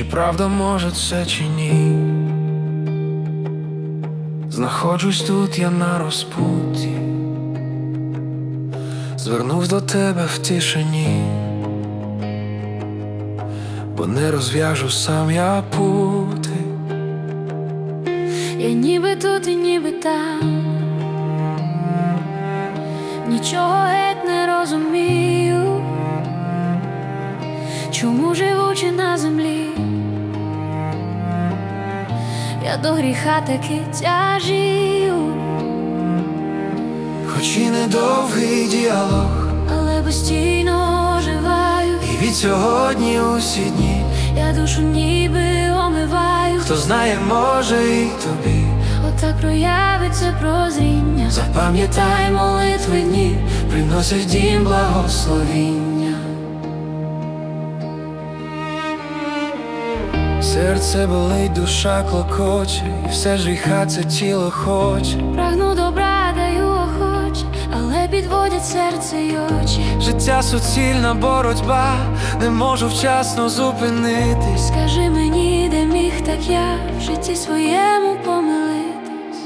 чи правда може це, чи ні? Знаходжусь тут я на розпуті, звернув до тебе в тишині, бо не розв'яжу сам я пути. Я ніби тут і ніби там, нічого геть не розумію, чому живучи на землі, я до гріха таки тяжію, Хоч і недовгий діалог, але постійно оживаю, і від сьогодні усі дні, я душу ніби омиваю, хто знає, може і тобі. отак проявиться прозріння. Запам'ятай молитви дні, приносять в дім благословіння. Серце болить, душа клокоче, і все ж гріха це тіло хоче. Прагну добра, даю охоче, але підводять серце й очі. Життя суцільна боротьба, не можу вчасно зупинитись. Скажи мені, де міг так я в житті своєму помилитись.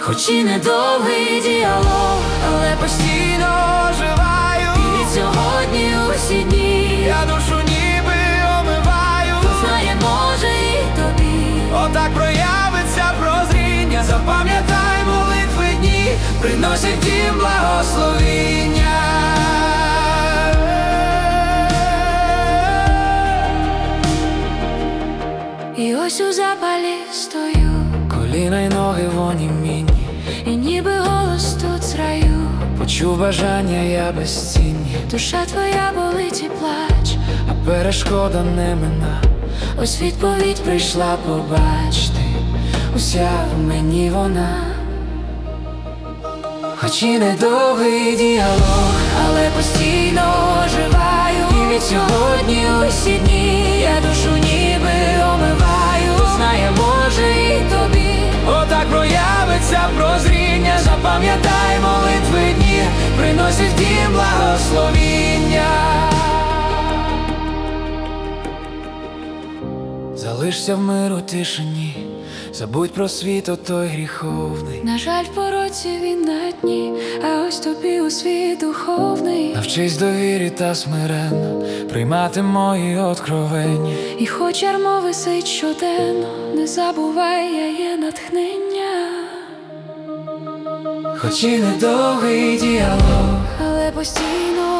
Хоч і недовгий діалог, але постійно приносять в дім благословіння. І ось у запалі стою, Коліна й ноги вонімінні, і ніби голос тут з раю. почув бажання я безцінні, Душа твоя болить і плач, а перешкода не мина. ось відповідь Прийшла побачити, уся в мені вона. Хоч і недовгий діалог, але постійно оживаю. І від сьогодні усі дні я душу ніби омиваю. знає, може і тобі. Отак проявиться прозріння, запам'ятай молитви дні, приносять дім благословіння. Залишся в миру тишині, забудь про світ отой гріховний. На жаль, в пороці він на дні, а ось тобі у світ духовний. Навчись довірі та смиренно приймати мої откровення. І хоч ярмо висить щоденно, не забувай, я є натхнення, Хоч і недовгий діалог, але постійно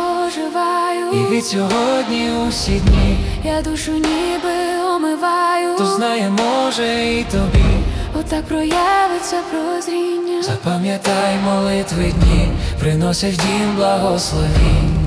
оживаю. і від сьогодні усі дні, Я душу ніби омиваю. хто знає, може і тобі. Отак проявиться прозріння. Запам'ятай молитви дні, приносять дім благословіння.